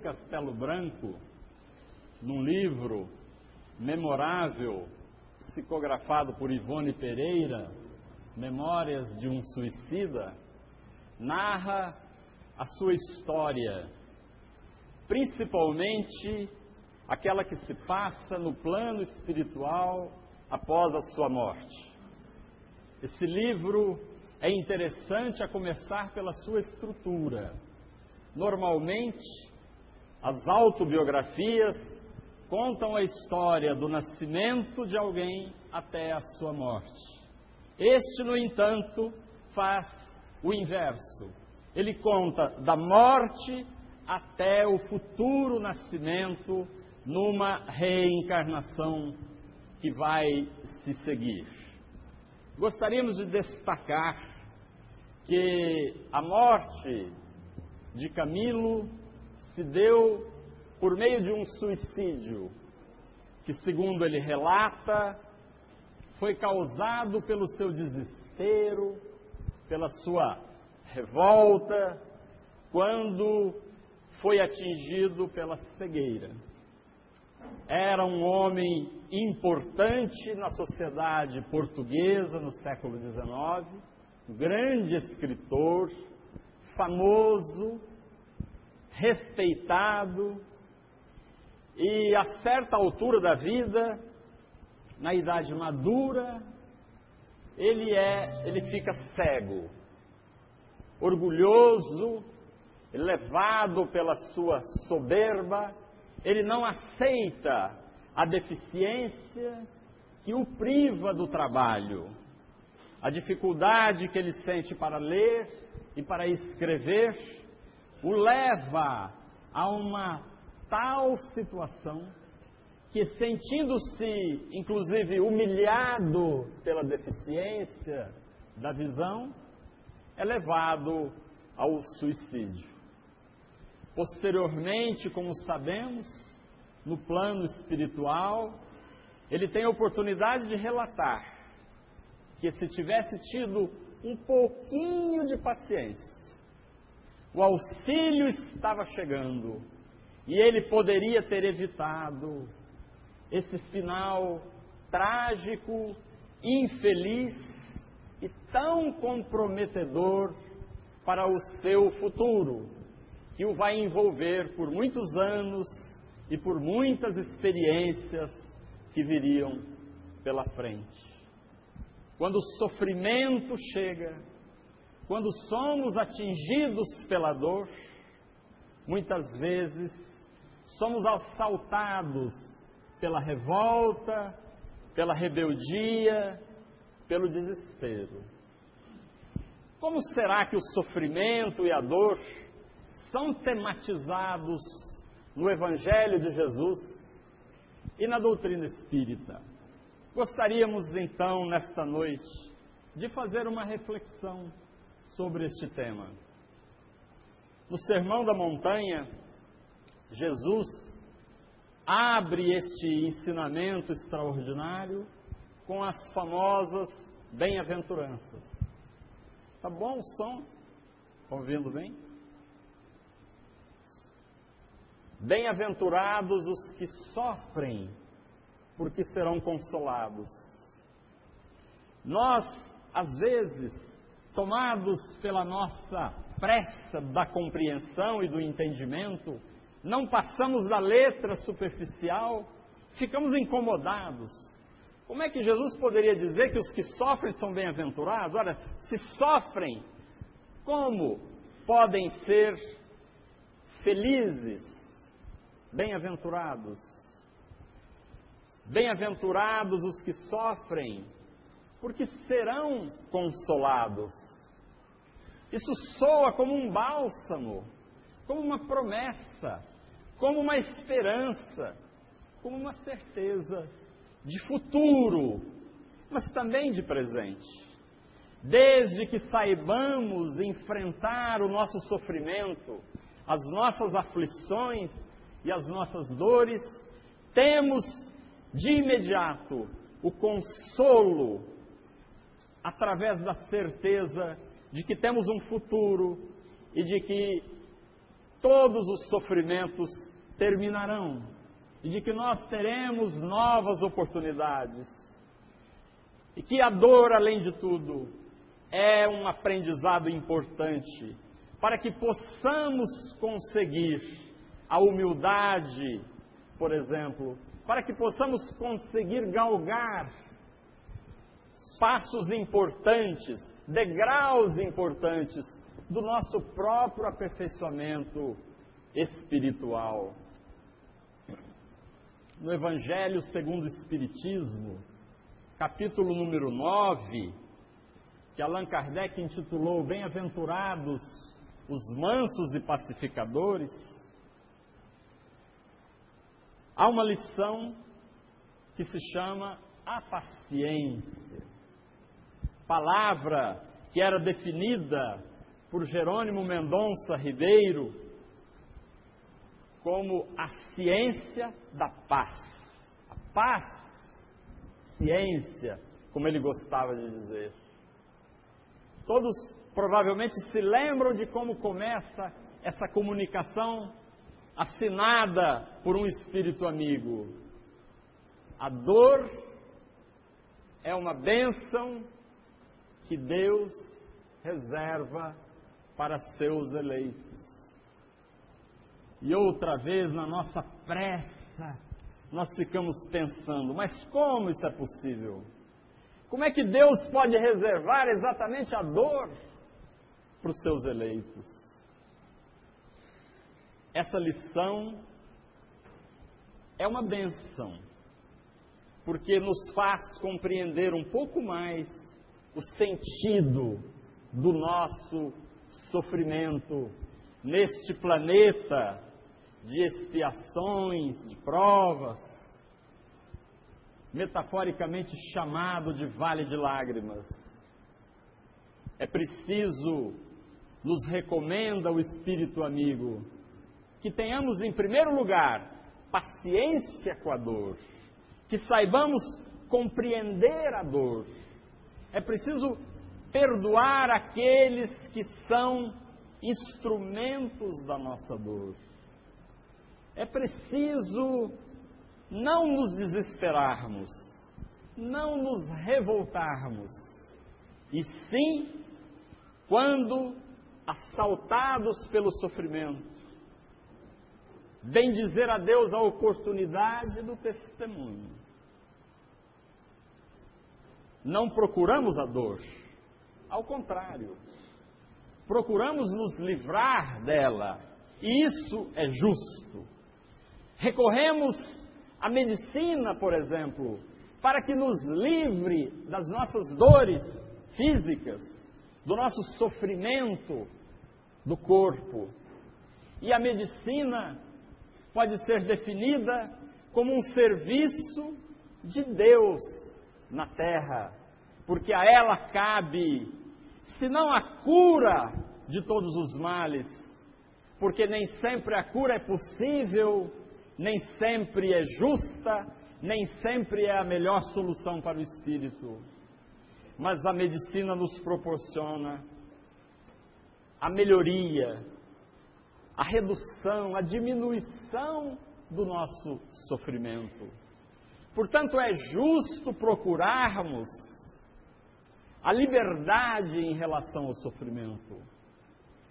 Castelo Branco, num livro memorável, psicografado por Ivone Pereira, Memórias de um Suicida, narra a sua história, principalmente aquela que se passa no plano espiritual após a sua morte. Esse livro é interessante a começar pela sua estrutura. Normalmente, as autobiografias contam a história do nascimento de alguém até a sua morte. Este, no entanto, faz o inverso. Ele conta da morte até o futuro nascimento numa reencarnação que vai se seguir. Gostaríamos de destacar que a morte de Camilo se deu por meio de um suicídio, que, segundo ele relata, foi causado pelo seu desespero, pela sua revolta, quando foi atingido pela cegueira. Era um homem importante na sociedade portuguesa no século XIX, grande escritor, famoso, respeitado, e a certa altura da vida, na idade madura, ele é, ele fica cego, orgulhoso, levado pela sua soberba, ele não aceita a deficiência que o priva do trabalho, a dificuldade que ele sente para ler e para escrever, o leva a uma tal situação que, sentindo-se inclusive humilhado pela deficiência da visão, é levado ao suicídio. Posteriormente, como sabemos, no plano espiritual, ele tem a oportunidade de relatar que se tivesse tido um pouquinho de paciência, o auxílio estava chegando e ele poderia ter evitado esse final trágico, infeliz e tão comprometedor para o seu futuro, que o vai envolver por muitos anos e por muitas experiências que viriam pela frente. Quando o sofrimento chega, quando somos atingidos pela dor, muitas vezes somos assaltados pela revolta, pela rebeldia, pelo desespero. Como será que o sofrimento e a dor são tematizados no Evangelho de Jesus e na doutrina espírita? Gostaríamos então, nesta noite, de fazer uma reflexão sobre este tema. No Sermão da Montanha, Jesus abre este ensinamento extraordinário com as famosas bem-aventuranças. Tá bom o som? Ouvindo bem? Bem-aventurados os que sofrem, porque serão consolados. Nós, às vezes, tomados pela nossa pressa da compreensão e do entendimento, não passamos da letra superficial, ficamos incomodados. Como é que Jesus poderia dizer que os que sofrem são bem-aventurados? Olha, se sofrem, como podem ser felizes, bem-aventurados? Bem-aventurados os que sofrem, porque serão consolados. Isso soa como um bálsamo, como uma promessa, como uma esperança, como uma certeza de futuro, mas também de presente. Desde que saibamos enfrentar o nosso sofrimento, as nossas aflições e as nossas dores, temos de imediato o consolo através da certeza de que temos um futuro e de que todos os sofrimentos terminarão e de que nós teremos novas oportunidades. E que a dor, além de tudo, é um aprendizado importante para que possamos conseguir a humildade, por exemplo, para que possamos conseguir galgar passos importantes, degraus importantes do nosso próprio aperfeiçoamento espiritual. No Evangelho segundo o Espiritismo, capítulo número 9, que Allan Kardec intitulou Bem-aventurados os mansos e pacificadores, há uma lição que se chama a paciência. Palavra que era definida por Jerônimo Mendonça Ribeiro como a ciência da paz. A paz, ciência, como ele gostava de dizer. Todos provavelmente se lembram de como começa essa comunicação assinada por um espírito amigo. A dor é uma bênção que Deus reserva para seus eleitos. E outra vez, na nossa pressa, nós ficamos pensando: mas como isso é possível? Como é que Deus pode reservar exatamente a dor para os seus eleitos? Essa lição é uma benção, porque nos faz compreender um pouco mais o sentido do nosso sofrimento neste planeta de expiações, de provas, metaforicamente chamado de vale de lágrimas. É preciso, nos recomenda o Espírito amigo, que tenhamos em primeiro lugar paciência com a dor, que saibamos compreender a dor. É preciso perdoar aqueles que são instrumentos da nossa dor é preciso não nos desesperarmos, não nos revoltarmos, e sim, quando assaltados pelo sofrimento, bem dizer a Deus a oportunidade do testemunho. Não procuramos a dor, ao contrário, procuramos nos livrar dela, e isso é justo. Recorremos à medicina, por exemplo, para que nos livre das nossas dores físicas, do nosso sofrimento do corpo. E a medicina pode ser definida como um serviço de Deus na terra, porque a ela cabe, se não a cura de todos os males, porque nem sempre a cura é possível nem sempre é justa, nem sempre é a melhor solução para o espírito. Mas a medicina nos proporciona a melhoria, a redução, a diminuição do nosso sofrimento. Portanto, é justo procurarmos a liberdade em relação ao sofrimento.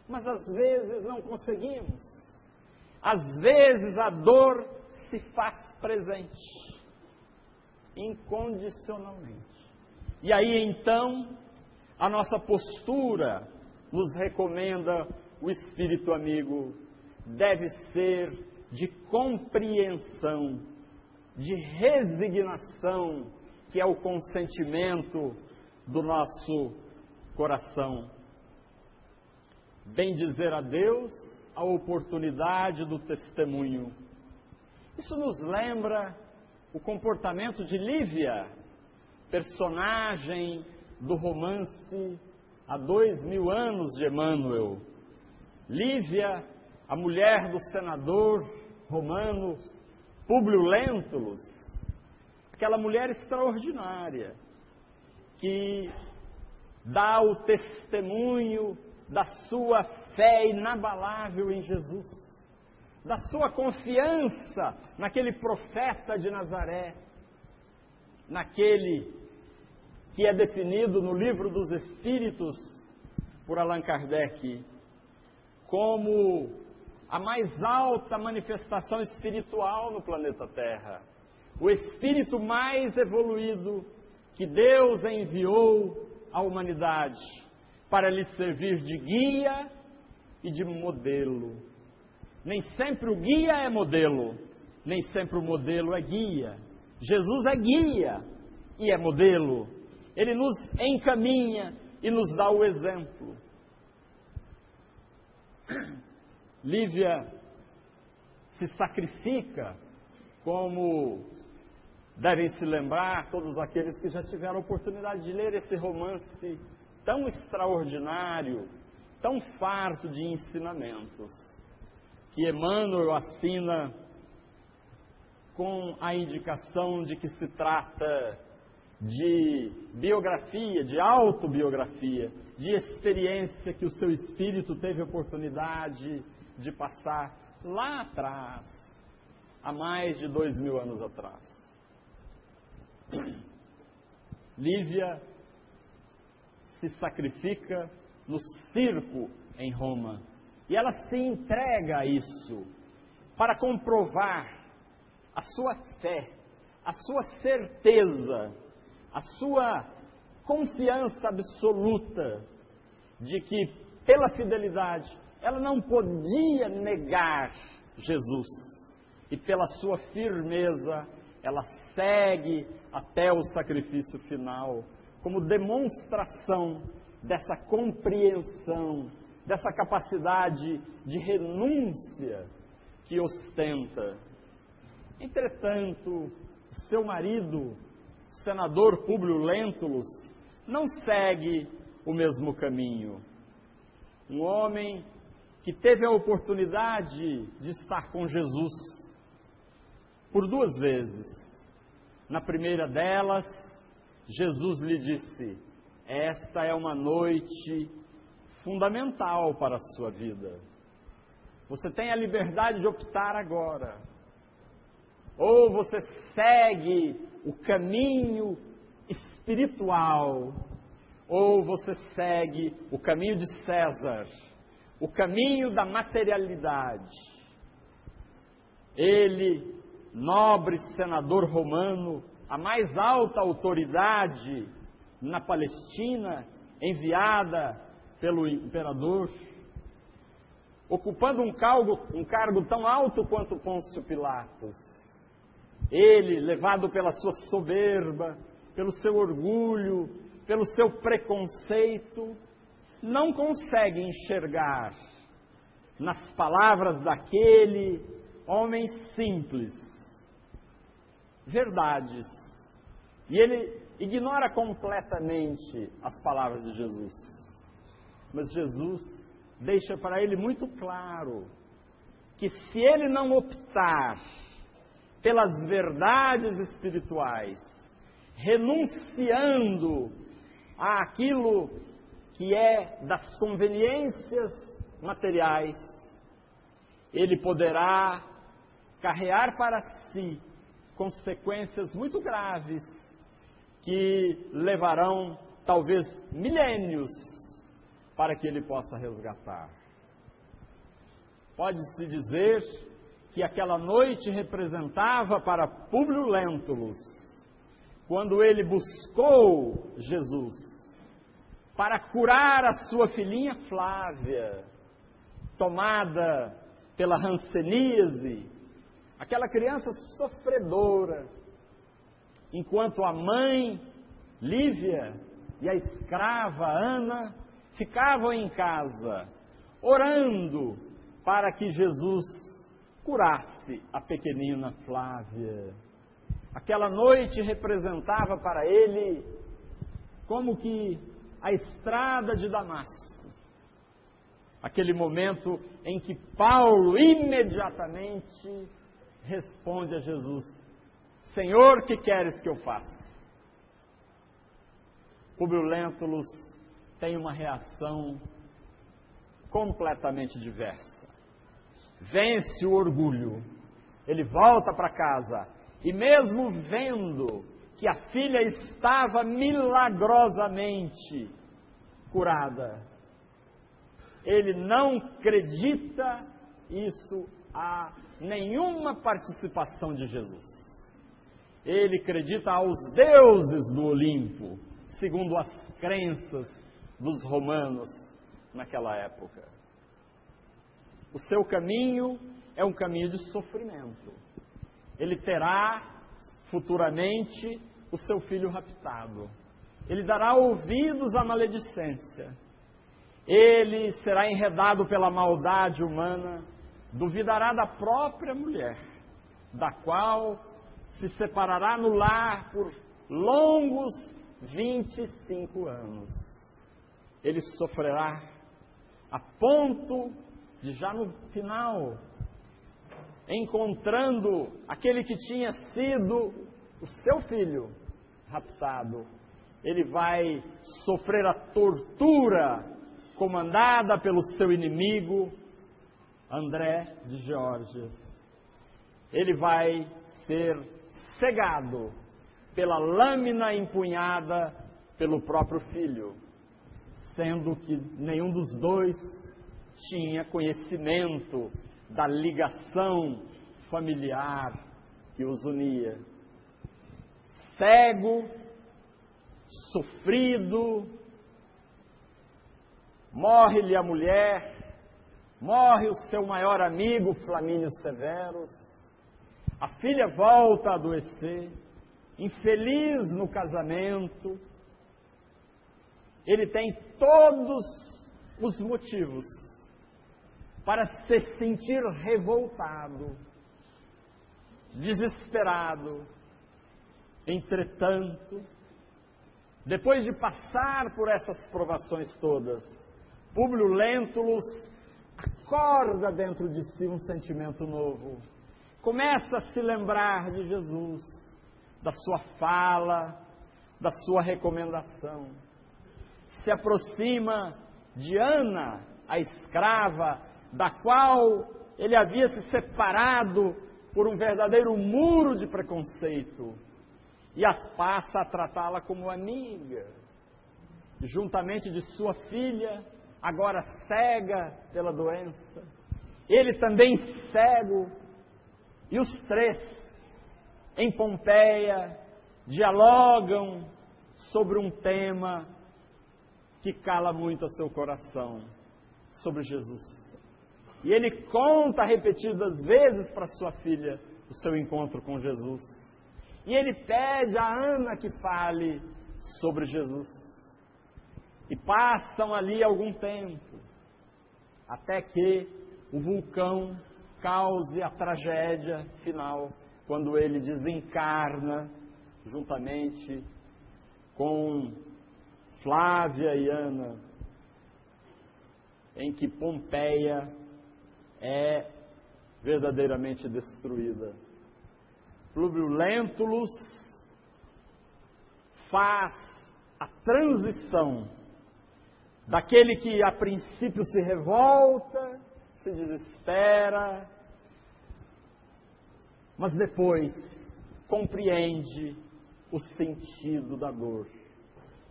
Mas às vezes não conseguimos. Às vezes a dor se faz presente, incondicionalmente. E aí então, a nossa postura nos recomenda o Espírito amigo, deve ser de compreensão, de resignação, que é o consentimento do nosso coração. Bem dizer a Deus a oportunidade do testemunho. Isso nos lembra o comportamento de Lívia, personagem do romance Há Dois Mil Anos de Emmanuel. Lívia, a mulher do senador romano Públio Lentulus, aquela mulher extraordinária que dá o testemunho da sua fé inabalável em Jesus, da sua confiança naquele profeta de Nazaré, naquele que é definido no livro dos Espíritos por Allan Kardec como a mais alta manifestação espiritual no planeta Terra, o espírito mais evoluído que Deus enviou à humanidade para lhe servir de guia e de modelo. Nem sempre o guia é modelo, nem sempre o modelo é guia. Jesus é guia e é modelo. Ele nos encaminha e nos dá o exemplo. Lívia se sacrifica, como devem se lembrar todos aqueles que já tiveram a oportunidade de ler esse romance tão extraordinário, tão farto de ensinamentos, que Emmanuel assina com a indicação de que se trata de biografia, de autobiografia, de experiência que o seu espírito teve oportunidade de passar lá atrás, há mais de dois mil anos atrás. Lívia se sacrifica no circo em Roma e ela se entrega a isso para comprovar a sua fé, a sua certeza, a sua confiança absoluta de que, pela fidelidade, ela não podia negar Jesus. E pela sua firmeza, ela segue até o sacrifício final, como demonstração dessa compreensão, dessa capacidade de renúncia que ostenta. Entretanto, seu marido, senador Públio Lentulus, não segue o mesmo caminho. Um homem que teve a oportunidade de estar com Jesus por duas vezes. Na primeira delas, Jesus lhe disse: Esta é uma noite fundamental para a sua vida. Você tem a liberdade de optar agora. Ou você segue o caminho espiritual, ou você segue o caminho de César, o caminho da materialidade. Ele, nobre senador romano, a mais alta autoridade na Palestina, enviada pelo imperador, ocupando um cargo, um cargo tão alto quanto Pôncio Pilatos. Ele, levado pela sua soberba, pelo seu orgulho, pelo seu preconceito, não consegue enxergar nas palavras daquele homem simples verdades. E ele ignora completamente as palavras de Jesus. Mas Jesus deixa para ele muito claro que se ele não optar pelas verdades espirituais, renunciando àquilo que é das conveniências materiais, ele poderá carrear para si consequências muito graves que levarão talvez milênios para que ele possa resgatar. Pode-se dizer que aquela noite representava para Públio Lentulus, quando ele buscou Jesus para curar a sua filhinha Flávia, tomada pela ranceníase, aquela criança sofredora, enquanto a mãe Lívia e a escrava Ana ficavam em casa, orando para que Jesus curasse a pequenina Flávia. Aquela noite representava para ele como que a estrada de Damasco. Aquele momento em que Paulo imediatamente responde a Jesus: Senhor, que queres que eu faça? Publio Lentulus tem uma reação completamente diversa. Vence o orgulho. Ele volta para casa e, mesmo vendo que a filha estava milagrosamente curada, ele não acredita isso a nenhuma participação de Jesus. Ele acredita aos deuses do Olimpo, segundo as crenças dos romanos naquela época. O seu caminho é um caminho de sofrimento. Ele terá futuramente o seu filho raptado. Ele dará ouvidos à maledicência. Ele será enredado pela maldade humana, duvidará da própria mulher, da qual se separará no lar por longos 25 anos. Ele sofrerá a ponto de, já no final, encontrando aquele que tinha sido o seu filho raptado, ele vai sofrer a tortura comandada pelo seu inimigo, André de Georges. Ele vai ser cegado pela lâmina empunhada pelo próprio filho, sendo que nenhum dos dois tinha conhecimento da ligação familiar que os unia. Cego, sofrido, morre-lhe a mulher, morre o seu maior amigo, Flamínio Severus, a filha volta a adoecer, infeliz no casamento, ele tem todos os motivos para se sentir revoltado, desesperado. Entretanto, depois de passar por essas provações todas, Públio Lentulus acorda dentro de si um sentimento novo. Começa a se lembrar de Jesus, da sua fala, da sua recomendação. Se aproxima de Ana, a escrava, da qual ele havia se separado por um verdadeiro muro de preconceito, e a passa a tratá-la como amiga, juntamente de sua filha, agora cega pela doença, ele também cego, e os três, em Pompeia, dialogam sobre um tema que cala muito a seu coração, sobre Jesus. E ele conta repetidas vezes para sua filha o seu encontro com Jesus. E ele pede a Ana que fale sobre Jesus. E passam ali algum tempo, até que o vulcão cause a tragédia final, quando ele desencarna juntamente com Flávia e Ana, em que Pompeia é verdadeiramente destruída. Plúvio Lentulus faz a transição daquele que a princípio se revolta, se desespera, mas depois compreende o sentido da dor.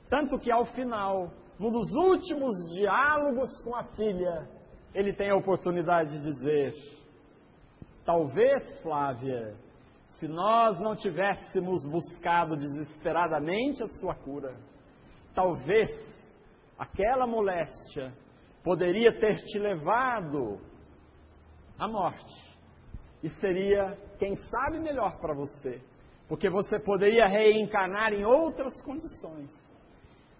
Tanto que ao final, num dos últimos diálogos com a filha, ele tem a oportunidade de dizer: Talvez, Flávia, se nós não tivéssemos buscado desesperadamente a sua cura, talvez aquela moléstia poderia ter te levado à morte. E seria, quem sabe, melhor para você, porque você poderia reencarnar em outras condições,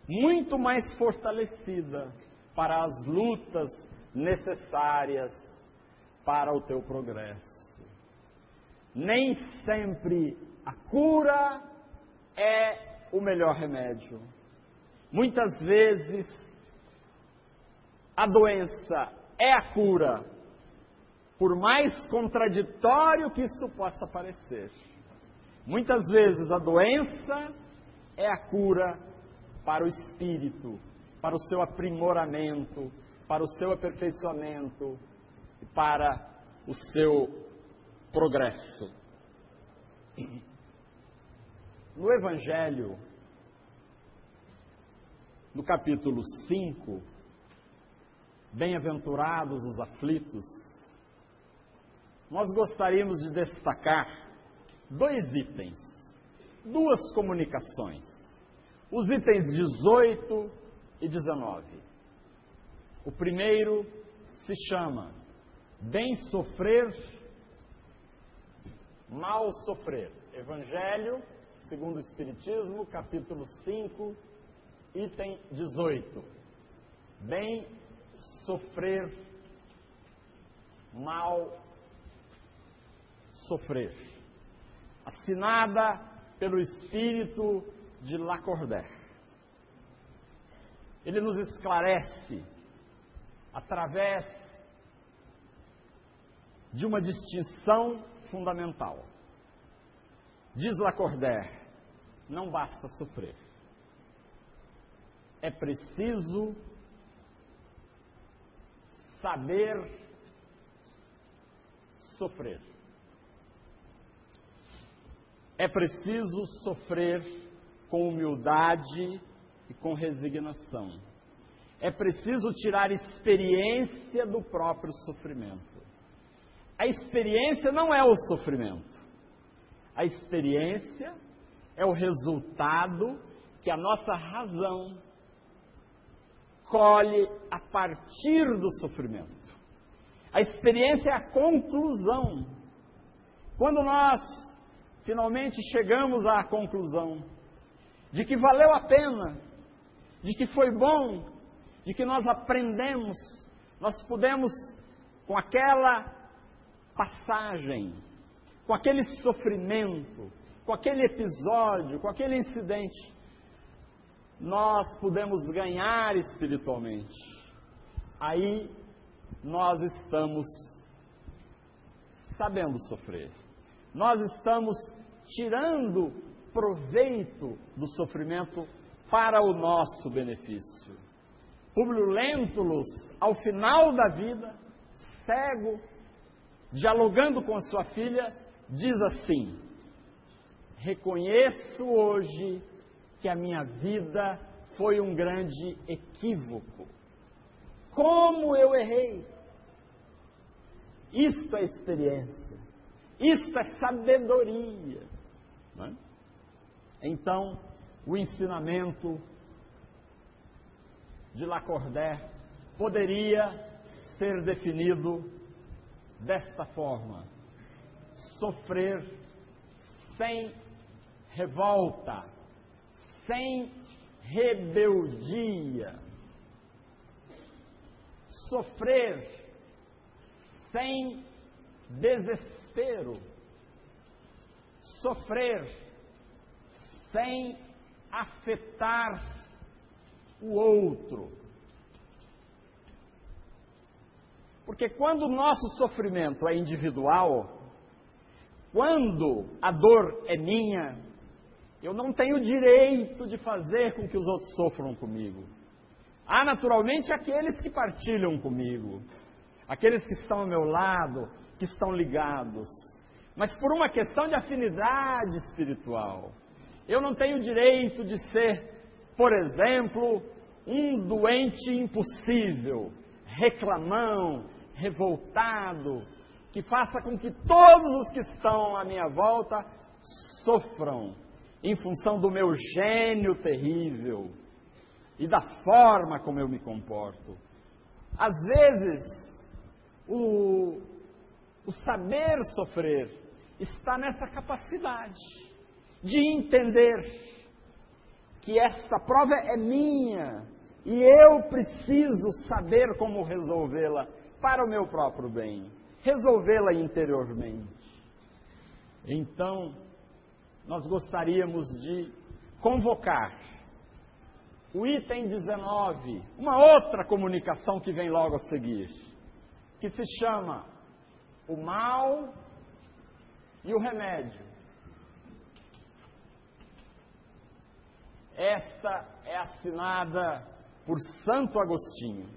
muito mais fortalecida para as lutas necessárias para o teu progresso. Nem sempre a cura é o melhor remédio. Muitas vezes a doença é a cura, por mais contraditório que isso possa parecer. Muitas vezes a doença é a cura para o espírito, para o seu aprimoramento, para o seu aperfeiçoamento e para o seu progresso. No Evangelho, no capítulo 5, Bem-aventurados os aflitos, nós gostaríamos de destacar dois itens, duas comunicações. Os itens 18 e 19. O primeiro se chama Bem Sofrer, Mal Sofrer. Evangelho, segundo o Espiritismo, capítulo 5, item 18. Bem sofrer, mal sofrer. Assinada pelo Espírito de Lacordaire. Ele nos esclarece através de uma distinção fundamental. Diz Lacordaire: não basta sofrer, é preciso saber sofrer. É preciso sofrer com humildade e com resignação. É preciso tirar experiência do próprio sofrimento. A experiência não é o sofrimento. A experiência é o resultado que a nossa razão colhe a partir do sofrimento. A experiência é a conclusão. Quando nós finalmente chegamos à conclusão de que valeu a pena, de que foi bom, de que nós aprendemos, nós pudemos, com aquela passagem, com aquele sofrimento, com aquele episódio, com aquele incidente, nós podemos ganhar espiritualmente. Aí nós estamos sabendo sofrer. Nós estamos tirando proveito do sofrimento para o nosso benefício. Publio Lentulus, ao final da vida, cego, dialogando com sua filha, diz assim: Reconheço hoje que a minha vida foi um grande equívoco. Como eu errei! Isto é experiência, isto é sabedoria. É? Então, o ensinamento de Lacordaire poderia ser definido desta forma: sofrer sem revolta, sem rebeldia, sofrer sem desespero, sofrer sem afetar o outro. Porque quando o nosso sofrimento é individual, quando a dor é minha, eu não tenho direito de fazer com que os outros sofram comigo. Há naturalmente aqueles que partilham comigo, aqueles que estão ao meu lado, que estão ligados. Mas por uma questão de afinidade espiritual, eu não tenho direito de ser, por exemplo, um doente impossível, reclamão, revoltado, que faça com que todos os que estão à minha volta sofram em função do meu gênio terrível e da forma como eu me comporto. Às vezes, o, o saber sofrer está nessa capacidade de entender que esta prova é minha e eu preciso saber como resolvê-la para o meu próprio bem, resolvê-la interiormente. Então, nós gostaríamos de convocar o item 19, uma outra comunicação que vem logo a seguir, que se chama o mal e o remédio. Esta é assinada por Santo Agostinho.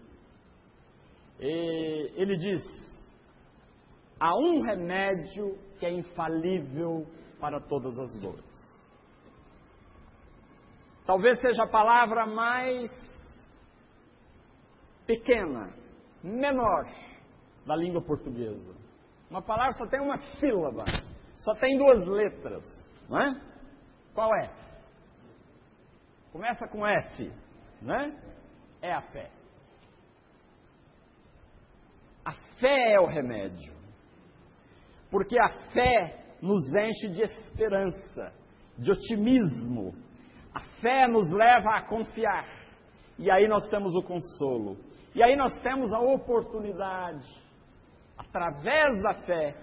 E ele diz: há um remédio que é infalível para todas as dores. Talvez seja a palavra mais pequena, menor da língua portuguesa. Uma palavra só tem uma sílaba, só tem duas letras, não é? Qual é? Começa com S, né? É a fé. A fé é o remédio. Porque a fé nos enche de esperança, de otimismo. A fé nos leva a confiar. E aí nós temos o consolo. E aí nós temos a oportunidade, através da fé,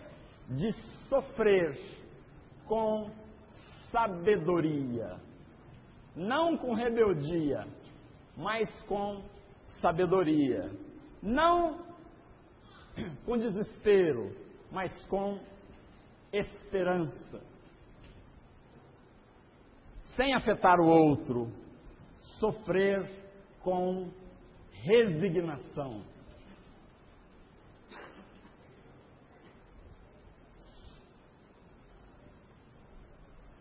de sofrer com sabedoria. Não com rebeldia, mas com sabedoria. Não com desespero, mas com esperança. Sem afetar o outro, sofrer com resignação.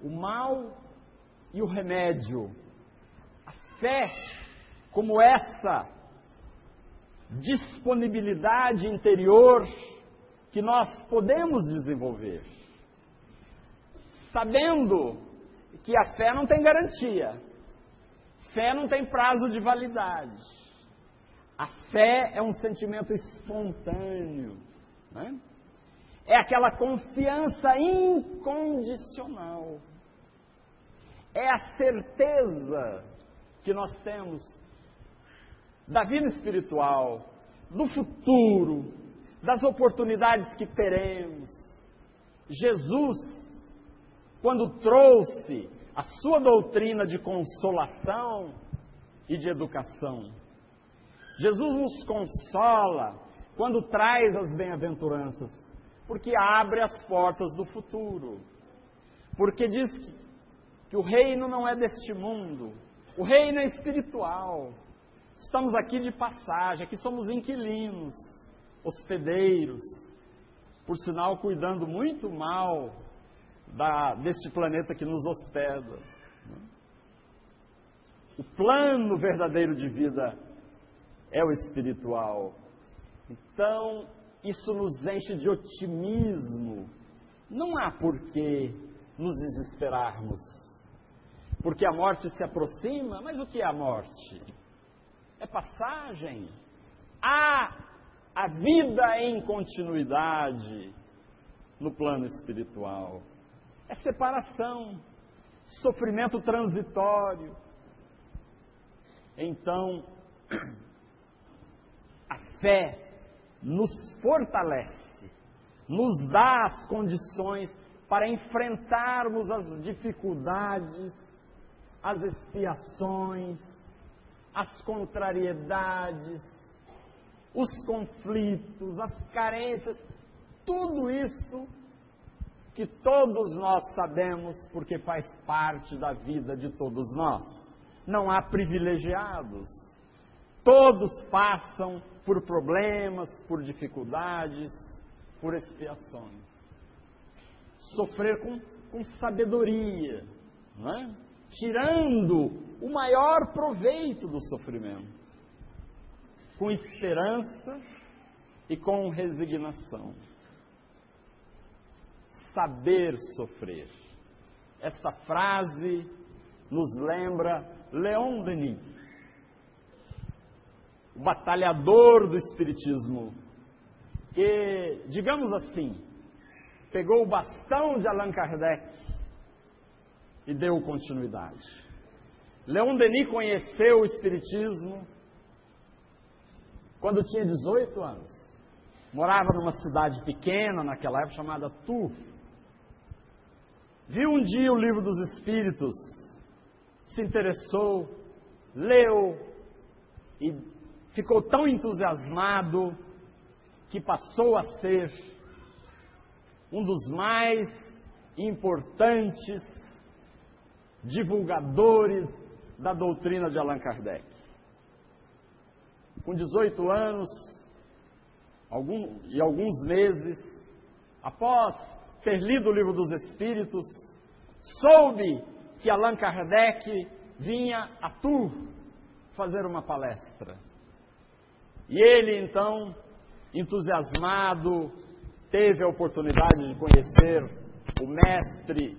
O mal e o remédio. A fé, como essa disponibilidade interior que nós podemos desenvolver, sabendo que a fé não tem garantia, fé não tem prazo de validade. A fé é um sentimento espontâneo, né? é aquela confiança incondicional, é a certeza que nós temos da vida espiritual, do futuro, das oportunidades que teremos. Jesus, quando trouxe a sua doutrina de consolação e de educação, Jesus nos consola quando traz as bem-aventuranças, porque abre as portas do futuro. Porque diz que, que o reino não é deste mundo, o reino é espiritual. Estamos aqui de passagem, aqui somos inquilinos, hospedeiros, por sinal, cuidando muito mal da, deste planeta que nos hospeda. O plano verdadeiro de vida é o espiritual. Então, isso nos enche de otimismo. Não há por que nos desesperarmos. Porque a morte se aproxima, mas o que é a morte? É passagem. Há a vida em continuidade no plano espiritual. É separação, sofrimento transitório. Então, fé nos fortalece, nos dá as condições para enfrentarmos as dificuldades, as expiações, as contrariedades, os conflitos, as carências, tudo isso que todos nós sabemos porque faz parte da vida de todos nós. Não há privilegiados. Todos passam por problemas, por dificuldades, por expiações. Sofrer com, com sabedoria, não é? Tirando o maior proveito do sofrimento, com esperança e com resignação. Saber sofrer. Esta frase nos lembra Leon Denis o batalhador do Espiritismo, que, digamos assim, pegou o bastão de Allan Kardec e deu continuidade. Leon Denis conheceu o Espiritismo quando tinha 18 anos. Morava numa cidade pequena naquela época chamada Tours. Viu um dia o livro dos Espíritos, se interessou, leu e ficou tão entusiasmado que passou a ser um dos mais importantes divulgadores da doutrina de Allan Kardec. Com 18 anos, algum, e alguns meses, após ter lido o livro dos Espíritos, soube que Allan Kardec vinha a Tours fazer uma palestra. E ele então, entusiasmado, teve a oportunidade de conhecer o mestre,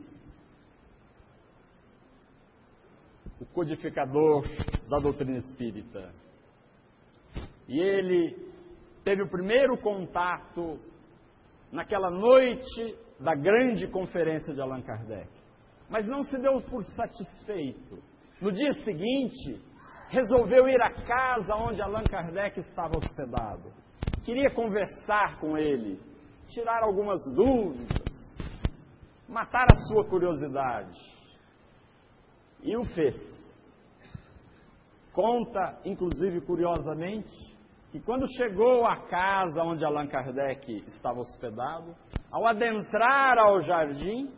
o codificador da doutrina espírita. E ele teve o primeiro contato naquela noite da grande conferência de Allan Kardec. Mas não se deu por satisfeito. No dia seguinte, resolveu ir à casa onde Allan Kardec estava hospedado. Queria conversar com ele, tirar algumas dúvidas, matar a sua curiosidade. E o fez. Conta, inclusive curiosamente, que quando chegou à casa onde Allan Kardec estava hospedado, ao adentrar ao jardim,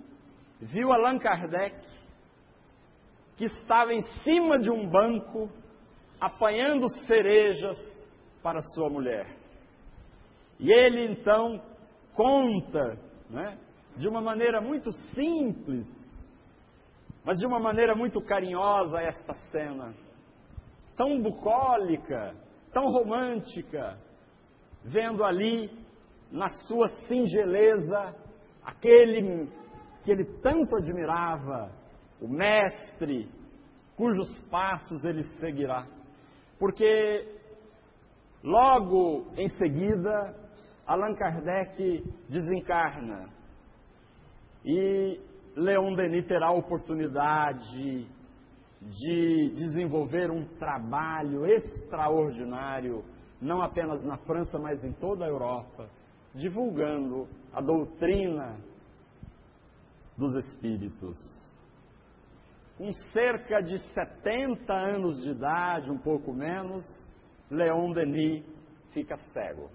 viu Allan Kardec que estava em cima de um banco apanhando cerejas para sua mulher. E ele então conta, né, de uma maneira muito simples, mas de uma maneira muito carinhosa esta cena, tão bucólica, tão romântica, vendo ali na sua singeleza aquele que ele tanto admirava, o mestre, cujos passos ele seguirá. Porque logo em seguida, Allan Kardec desencarna e Leon Denis terá a oportunidade de desenvolver um trabalho extraordinário, não apenas na França, mas em toda a Europa, divulgando a doutrina dos espíritos. Com cerca de 70 anos de idade, um pouco menos, Leon Denis fica cego.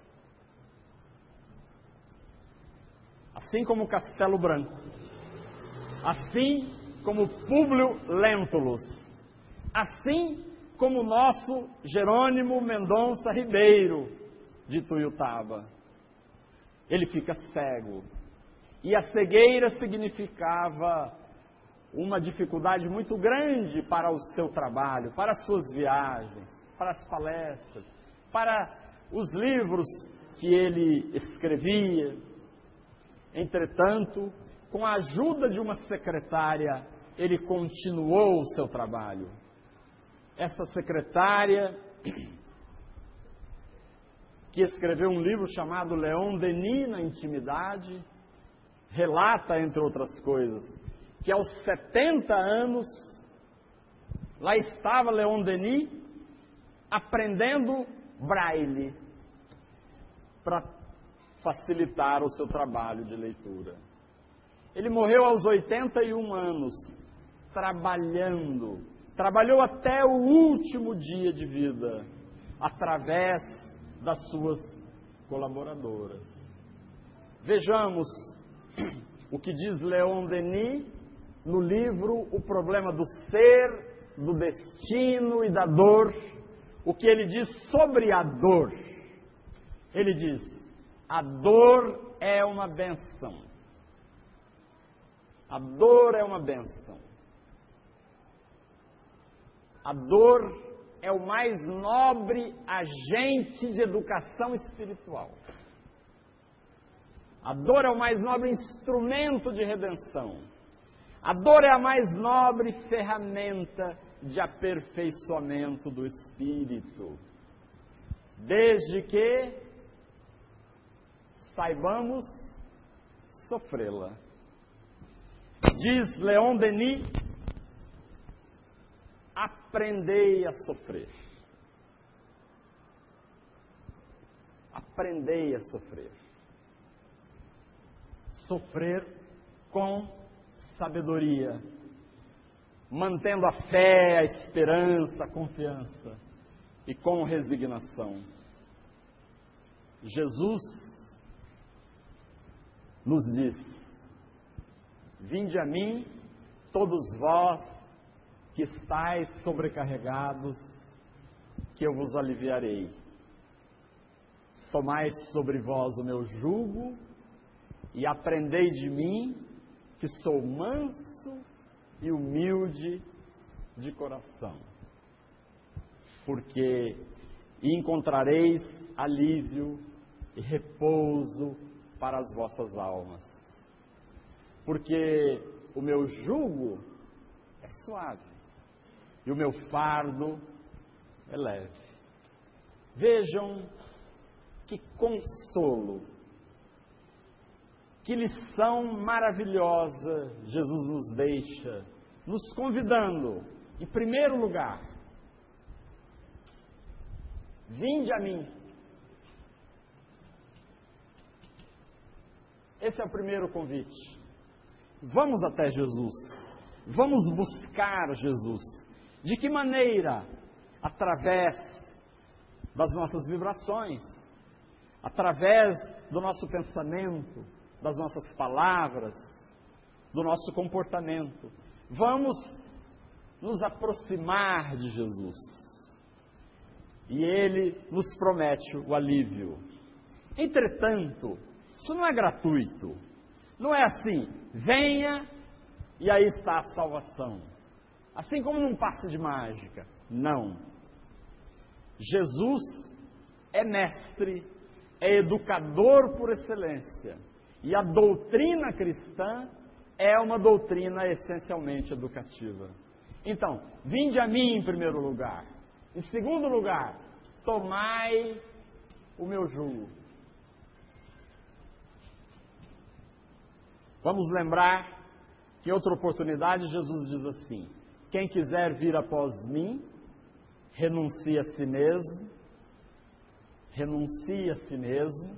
Assim como Castelo Branco, assim como Públio Lentulus, assim como o nosso Jerônimo Mendonça Ribeiro de Tuiutaba. Ele fica cego e a cegueira significava uma dificuldade muito grande para o seu trabalho, para as suas viagens, para as palestras, para os livros que ele escrevia. Entretanto, com a ajuda de uma secretária, ele continuou o seu trabalho. Essa secretária, que escreveu um livro chamado Leon Denis na Intimidade, relata, entre outras coisas, que aos 70 anos, lá estava Leon Denis aprendendo braille para facilitar o seu trabalho de leitura. Ele morreu aos 81 anos, trabalhando, trabalhou até o último dia de vida, através das suas colaboradoras. Vejamos o que diz Leon Denis no livro O Problema do Ser, do Destino e da Dor, o que ele diz sobre a dor. Ele diz: a dor é uma benção. A dor é uma benção. A dor é o mais nobre agente de educação espiritual. A dor é o mais nobre instrumento de redenção. A dor é a mais nobre ferramenta de aperfeiçoamento do espírito. Desde que saibamos sofrê-la. Diz Leon Denis: aprendei a sofrer. Aprendei a sofrer sofrer com sabedoria, mantendo a fé, a esperança, a confiança e com resignação. Jesus nos diz: Vinde a mim, todos vós que estáis sobrecarregados, que eu vos aliviarei. Tomai sobre vós o meu jugo e aprendei de mim, que sou manso e humilde de coração. Porque encontrareis alívio e repouso para as vossas almas. Porque o meu jugo é suave e o meu fardo é leve. Vejam que consolo, que lição maravilhosa Jesus nos deixa, nos convidando, em primeiro lugar, vinde a mim. Esse é o primeiro convite. Vamos até Jesus. Vamos buscar Jesus. De que maneira? Através das nossas vibrações, através do nosso pensamento, das nossas palavras, do nosso comportamento. Vamos nos aproximar de Jesus. E Ele nos promete o alívio. Entretanto, isso não é gratuito. Não é assim, venha e aí está a salvação. Assim como num passe de mágica. Não. Jesus é mestre, é educador por excelência. E a doutrina cristã é uma doutrina essencialmente educativa. Então, vinde a mim em primeiro lugar. Em segundo lugar, tomai o meu jugo. Vamos lembrar que em outra oportunidade Jesus diz assim: Quem quiser vir após mim, renuncie a si mesmo, renuncie a si mesmo,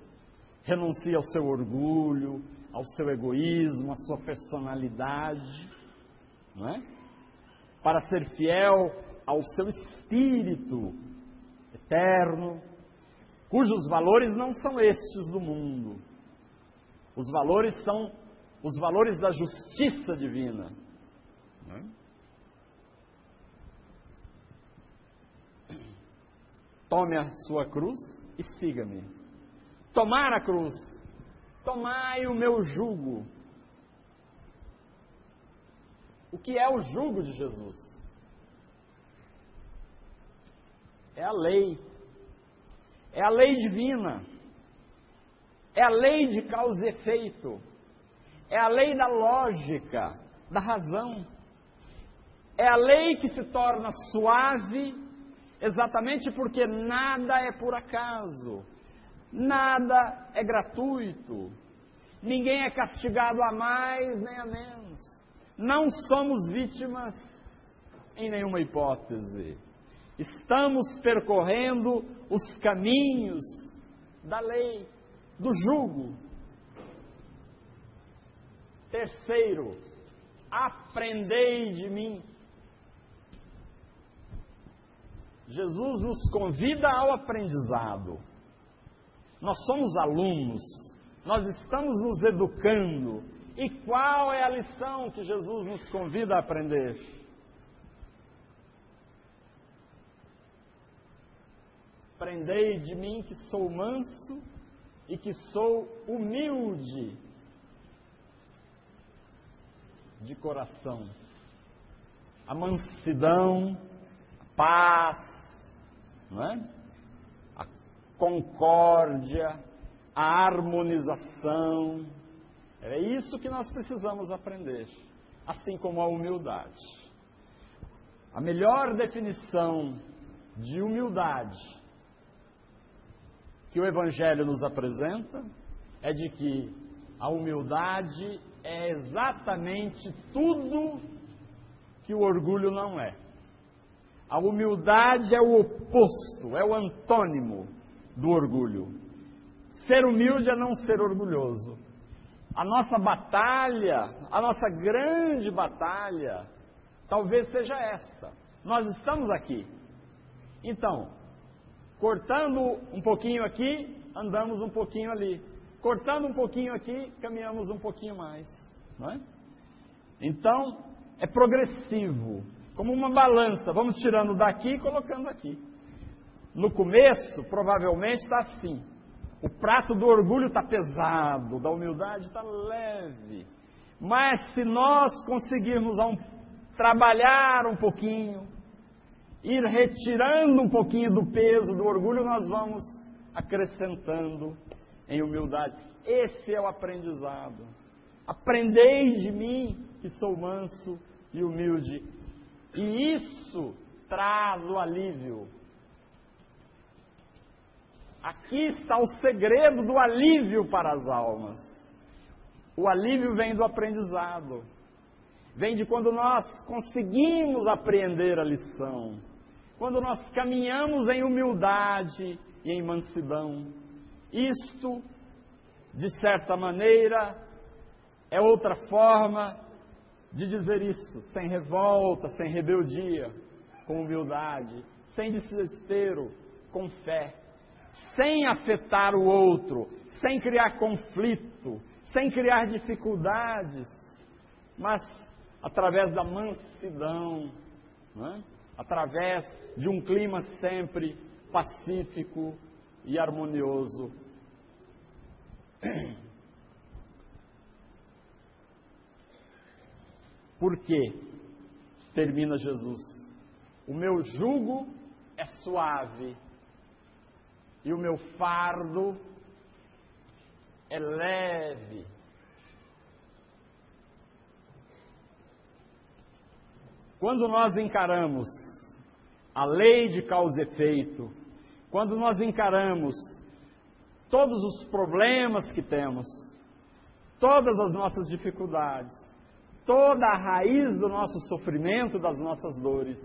renuncie ao seu orgulho, ao seu egoísmo, à sua personalidade, não é? Para ser fiel ao seu espírito eterno, cujos valores não são estes do mundo. Os valores são os valores da justiça divina. É? Tome a sua cruz e siga-me. Tomar a cruz, tomai o meu jugo. O que é o jugo de Jesus? É a lei. É a lei divina. É a lei de causa e efeito. É a lei da lógica, da razão. É a lei que se torna suave exatamente porque nada é por acaso, nada é gratuito, ninguém é castigado a mais nem a menos. Não somos vítimas em nenhuma hipótese. Estamos percorrendo os caminhos da lei, do jugo, Terceiro, aprendei de mim. Jesus nos convida ao aprendizado. Nós somos alunos, nós estamos nos educando. E qual é a lição que Jesus nos convida a aprender? Aprendei de mim que sou manso e que sou humilde de coração. A mansidão, a paz, não é? a concórdia, a harmonização. É isso que nós precisamos aprender, assim como a humildade. A melhor definição de humildade que o Evangelho nos apresenta é de que a humildade é exatamente tudo que o orgulho não é. A humildade é o oposto, é o antônimo do orgulho. Ser humilde é não ser orgulhoso. A nossa batalha, a nossa grande batalha, talvez seja esta. Nós estamos aqui. Então, cortando um pouquinho aqui, andamos um pouquinho ali. Cortando um pouquinho aqui, caminhamos um pouquinho mais. Não é? Então, é progressivo, como uma balança. Vamos tirando daqui e colocando aqui. No começo, provavelmente está assim. O prato do orgulho está pesado, da humildade está leve. Mas se nós conseguirmos um, trabalhar um pouquinho, ir retirando um pouquinho do peso do orgulho, nós vamos acrescentando em humildade. Esse é o aprendizado. Aprendei de mim, que sou manso e humilde. E isso traz o alívio. Aqui está o segredo do alívio para as almas. O alívio vem do aprendizado. Vem de quando nós conseguimos apreender a lição. Quando nós caminhamos em humildade e em mansidão. Isto, de certa maneira, é outra forma de dizer isso, sem revolta, sem rebeldia, com humildade, sem desespero, com fé, sem afetar o outro, sem criar conflito, sem criar dificuldades, mas através da mansidão, é? através de um clima sempre pacífico e harmonioso. Por quê? Termina Jesus. O meu jugo é suave e o meu fardo é leve. Quando nós encaramos a lei de causa e efeito, quando nós encaramos todos os problemas que temos, todas as nossas dificuldades, toda a raiz do nosso sofrimento, das nossas dores,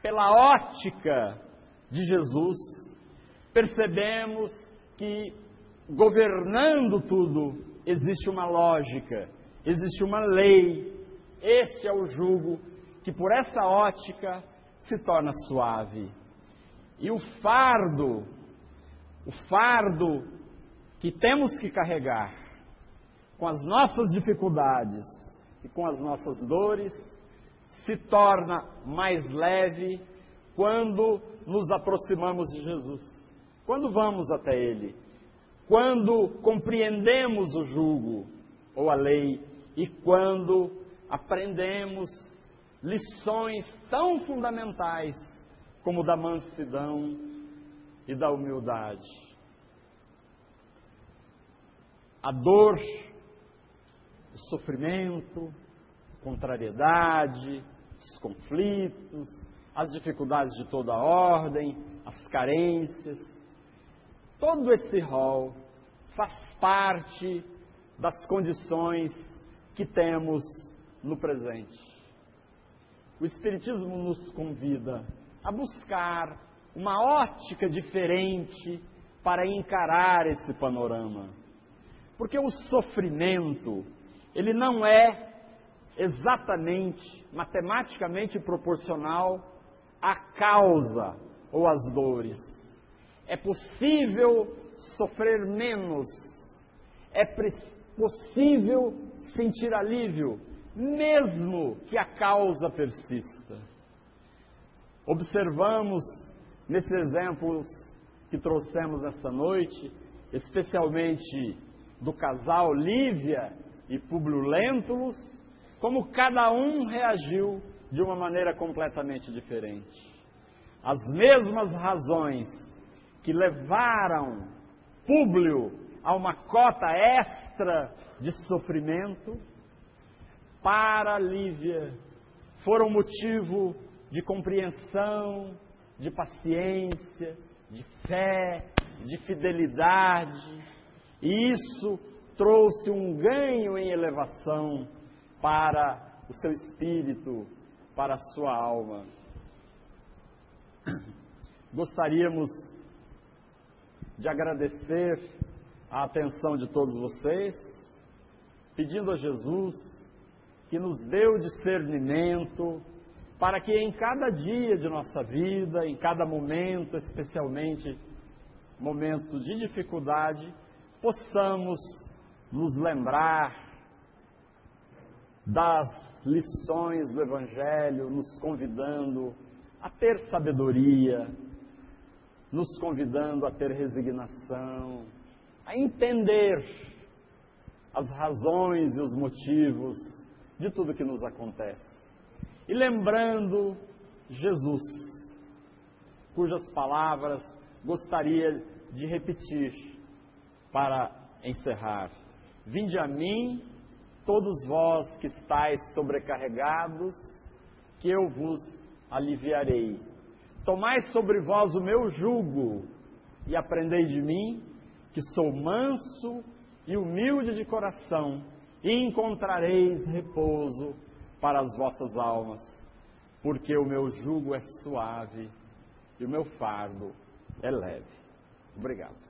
pela ótica de Jesus, percebemos que governando tudo existe uma lógica, existe uma lei. Este é o jugo que, por essa ótica, se torna suave. E o fardo, o fardo que temos que carregar com as nossas dificuldades e com as nossas dores, se torna mais leve quando nos aproximamos de Jesus. Quando vamos até Ele, quando compreendemos o jugo ou a lei e quando aprendemos lições tão fundamentais como da mansidão e da humildade. A dor, o sofrimento, contrariedade, os conflitos, as dificuldades de toda ordem, as carências, todo esse rol faz parte das condições que temos no presente. O Espiritismo nos convida a buscar uma ótica diferente para encarar esse panorama. Porque o sofrimento, ele não é exatamente, matematicamente proporcional à causa ou às dores. É possível sofrer menos, é possível sentir alívio, mesmo que a causa persista. Observamos nesses exemplos que trouxemos esta noite, especialmente do casal Lívia e Publio Lentulus, como cada um reagiu de uma maneira completamente diferente. As mesmas razões que levaram Públio a uma cota extra de sofrimento, para Lívia foram motivo de compreensão, de paciência, de fé, de fidelidade. E isso trouxe um ganho em elevação para o seu espírito, para a sua alma. Gostaríamos de agradecer a atenção de todos vocês, pedindo a Jesus que nos deu discernimento para que em cada dia de nossa vida, em cada momento, especialmente momento de dificuldade, possamos nos lembrar das lições do Evangelho, nos convidando a ter sabedoria, nos convidando a ter resignação, a entender as razões e os motivos de tudo que nos acontece. E lembrando Jesus, cujas palavras gostaria de repetir para encerrar. Vinde a mim, todos vós que estáis sobrecarregados, que eu vos aliviarei. Tomai sobre vós o meu jugo e aprendei de mim, que sou manso e humilde de coração, e encontrareis repouso para as vossas almas, porque o meu jugo é suave e o meu fardo é leve. Obrigado.